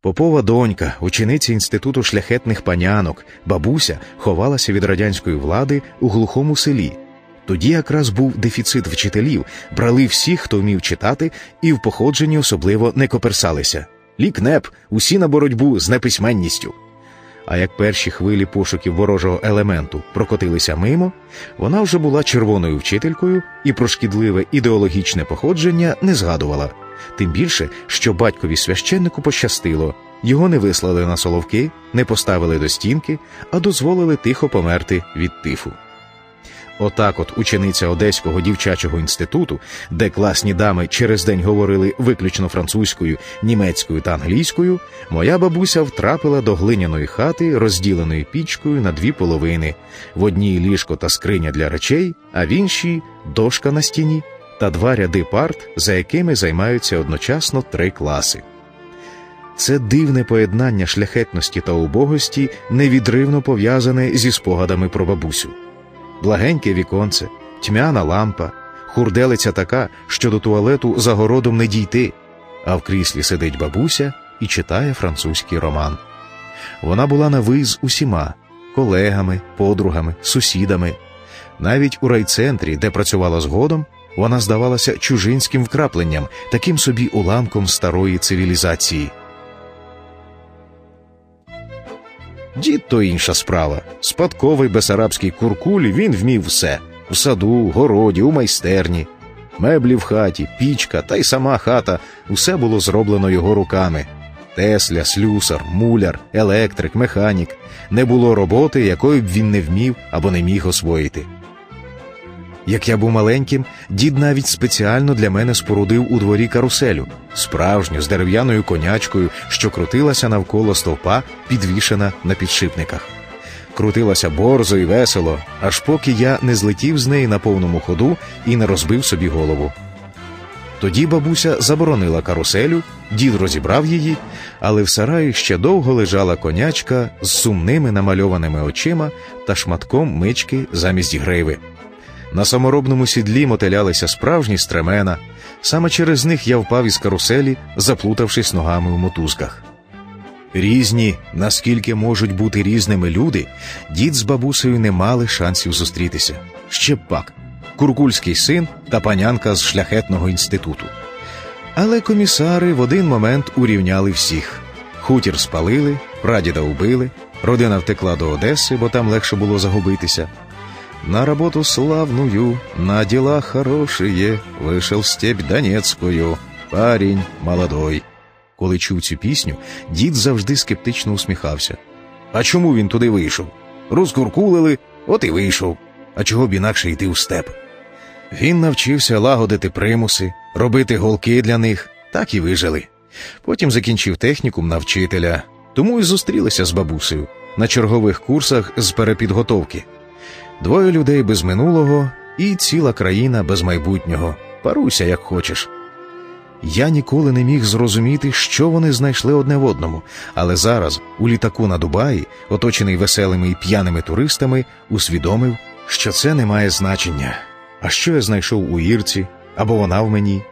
Попова донька, учениця інституту шляхетних панянок, бабуся ховалася від радянської влади у глухому селі. Тоді якраз був дефіцит вчителів, брали всіх, хто вмів читати, і в походженні особливо не коперсалися. Лікнеп, усі на боротьбу з неписьменністю. А як перші хвилі пошуків ворожого елементу прокотилися мимо, вона вже була червоною вчителькою і про шкідливе ідеологічне походження не згадувала. Тим більше, що батькові священнику пощастило, його не вислали на соловки, не поставили до стінки, а дозволили тихо померти від тифу. Отак, от учениця Одеського дівчачого інституту, де класні дами через день говорили виключно французькою, німецькою та англійською, моя бабуся втрапила до глиняної хати, розділеної пічкою на дві половини: в одній ліжко та скриня для речей, а в іншій дошка на стіні та два ряди парт, за якими займаються одночасно три класи. Це дивне поєднання шляхетності та убогості невідривно пов'язане зі спогадами про бабусю благеньке віконце, тьмяна лампа, хурделиця така, що до туалету за городом не дійти, а в кріслі сидить бабуся і читає французький роман. Вона була на ви з усіма колегами, подругами, сусідами. Навіть у райцентрі, де працювала згодом, вона здавалася чужинським вкрапленням, таким собі уламком старої цивілізації. Дід то інша справа. Спадковий бесарабський куркуль він вмів все в саду, городі, у майстерні, меблі в хаті, пічка та й сама хата усе було зроблено його руками. Тесля, слюсар, муляр, електрик, механік. Не було роботи, якої б він не вмів або не міг освоїти. Як я був маленьким, дід навіть спеціально для мене спорудив у дворі каруселю, справжню з дерев'яною конячкою, що крутилася навколо стовпа, підвішена на підшипниках. Крутилася борзо і весело, аж поки я не злетів з неї на повному ходу і не розбив собі голову. Тоді бабуся заборонила каруселю, дід розібрав її, але в сараї ще довго лежала конячка з сумними намальованими очима та шматком мички замість гриви. На саморобному сідлі мотилялися справжні стремена. Саме через них я впав із каруселі, заплутавшись ногами у мотузках. Різні, наскільки можуть бути різними люди, дід з бабусею не мали шансів зустрітися. Ще б пак куркульський син та панянка з шляхетного інституту. Але комісари в один момент урівняли всіх. Хутір спалили, прадіда убили, родина втекла до Одеси, бо там легше було загубитися. На работу славную, на дела хорошие, вышел в степь Донецкую, парень молодой. Коли чув цю пісню, дід завжди скептично усміхався. А чому він туди вийшов? Розкуркулили, от і вийшов. А чого б інакше йти в степ? Він навчився лагодити примуси, робити голки для них, так і вижили. Потім закінчив технікум на вчителя, тому і зустрілися з бабусею на чергових курсах з перепідготовки. Двоє людей без минулого і ціла країна без майбутнього. Паруйся, як хочеш. Я ніколи не міг зрозуміти, що вони знайшли одне в одному, але зараз, у літаку на Дубаї, оточений веселими і п'яними туристами, усвідомив, що це не має значення. А що я знайшов у Ірці або вона в мені?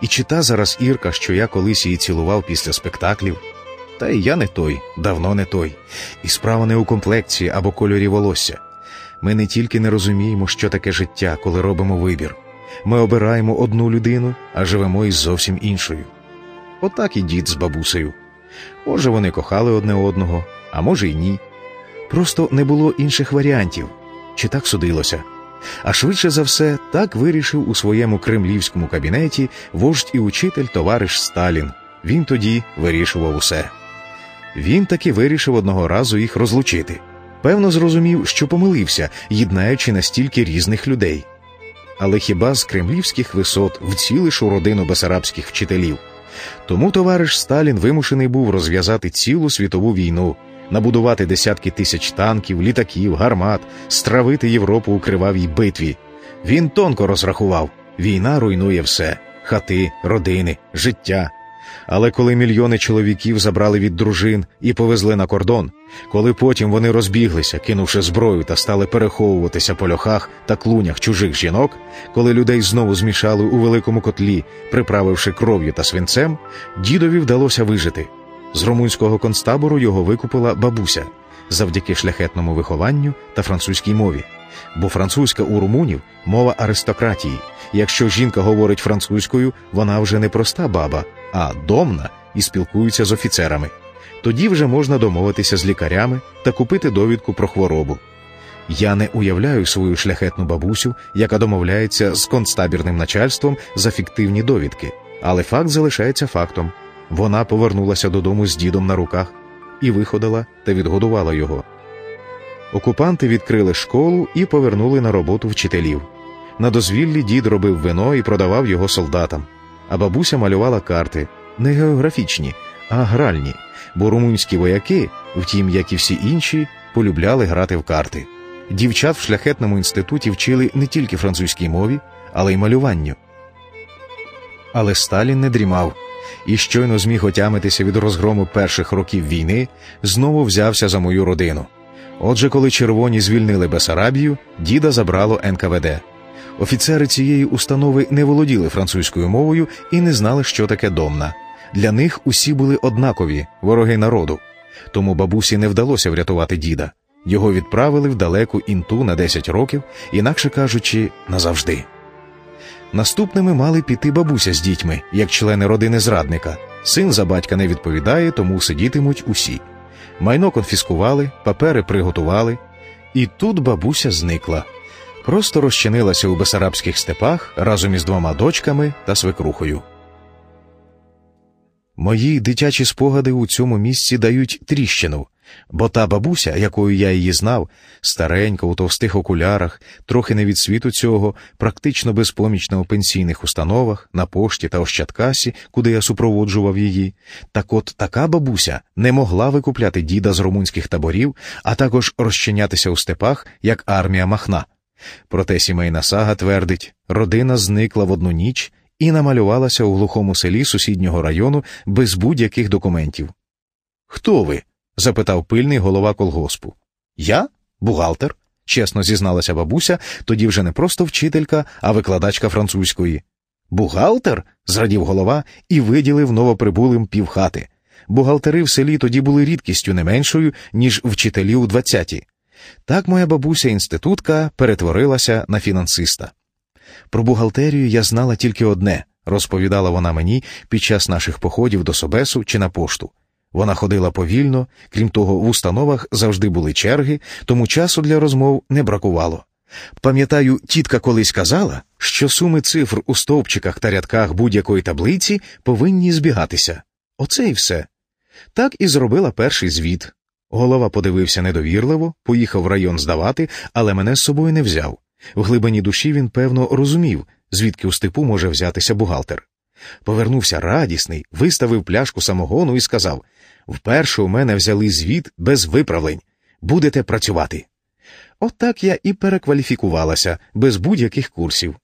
І чи та зараз Ірка, що я колись її цілував після спектаклів? Та й я не той, давно не той, і справа не у комплекції або кольорі волосся. Ми не тільки не розуміємо, що таке життя, коли робимо вибір. Ми обираємо одну людину, а живемо із зовсім іншою. Отак і дід з бабусею. Може, вони кохали одне одного, а може й ні. Просто не було інших варіантів, чи так судилося. А швидше за все, так вирішив у своєму кремлівському кабінеті вождь і учитель товариш Сталін. Він тоді вирішував усе. Він таки вирішив одного разу їх розлучити. Певно, зрозумів, що помилився, єднаючи настільки різних людей. Але хіба з кремлівських висот вцілиш у родину бесарабських вчителів? Тому товариш Сталін вимушений був розв'язати цілу світову війну, набудувати десятки тисяч танків, літаків, гармат, стравити Європу у кривавій битві. Він тонко розрахував: війна руйнує все хати, родини, життя. Але коли мільйони чоловіків забрали від дружин і повезли на кордон, коли потім вони розбіглися, кинувши зброю та стали переховуватися по льохах та клунях чужих жінок, коли людей знову змішали у великому котлі, приправивши кров'ю та свинцем, дідові вдалося вижити. З румунського концтабору його викупила бабуся завдяки шляхетному вихованню та французькій мові. Бо французька у румунів мова аристократії. Якщо жінка говорить французькою, вона вже не проста баба, а домна і спілкується з офіцерами. Тоді вже можна домовитися з лікарями та купити довідку про хворобу. Я не уявляю свою шляхетну бабусю, яка домовляється з концтабірним начальством за фіктивні довідки, але факт залишається фактом. Вона повернулася додому з дідом на руках і виходила та відгодувала його. Окупанти відкрили школу і повернули на роботу вчителів. На дозвіллі дід робив вино і продавав його солдатам, а бабуся малювала карти не географічні, а гральні, бо румунські вояки, втім, як і всі інші, полюбляли грати в карти. Дівчат в шляхетному інституті вчили не тільки французькій мові, але й малюванню. Але Сталін не дрімав і щойно зміг отямитися від розгрому перших років війни, знову взявся за мою родину. Отже, коли червоні звільнили Бесарабію, діда забрало НКВД. Офіцери цієї установи не володіли французькою мовою і не знали, що таке домна. Для них усі були однакові, вороги народу. Тому бабусі не вдалося врятувати діда. Його відправили в далеку інту на 10 років, інакше кажучи, назавжди. Наступними мали піти бабуся з дітьми, як члени родини зрадника. Син за батька не відповідає, тому сидітимуть усі. Майно конфіскували, папери приготували, і тут бабуся зникла. Просто розчинилася у Бесарабських степах разом із двома дочками та свекрухою. Мої дитячі спогади у цьому місці дають тріщину, бо та бабуся, якою я її знав, старенька у товстих окулярах, трохи не від світу цього, практично безпомічна у пенсійних установах, на пошті та ощадкасі, куди я супроводжував її. Так от така бабуся не могла викупляти діда з румунських таборів, а також розчинятися у степах, як армія Махна. Проте сімейна сага твердить, родина зникла в одну ніч і намалювалася у глухому селі сусіднього району без будь-яких документів. Хто ви? запитав пильний голова колгоспу. Я? Бухгалтер, чесно зізналася бабуся, тоді вже не просто вчителька, а викладачка французької. Бухгалтер? зрадів голова і виділив новоприбулим півхати. Бухгалтери в селі тоді були рідкістю не меншою, ніж вчителі у двадцяті. Так моя бабуся інститутка перетворилася на фінансиста. Про бухгалтерію я знала тільки одне, розповідала вона мені під час наших походів до Собесу чи на пошту. Вона ходила повільно, крім того, в установах завжди були черги, тому часу для розмов не бракувало. Пам'ятаю, тітка колись казала, що суми цифр у стовпчиках та рядках будь-якої таблиці повинні збігатися. Оце і все. Так і зробила перший звіт. Голова подивився недовірливо, поїхав в район здавати, але мене з собою не взяв. В глибині душі він, певно, розумів, звідки у степу може взятися бухгалтер. Повернувся радісний, виставив пляшку самогону і сказав Вперше у мене взяли звіт без виправлень. Будете працювати. От я і перекваліфікувалася без будь-яких курсів.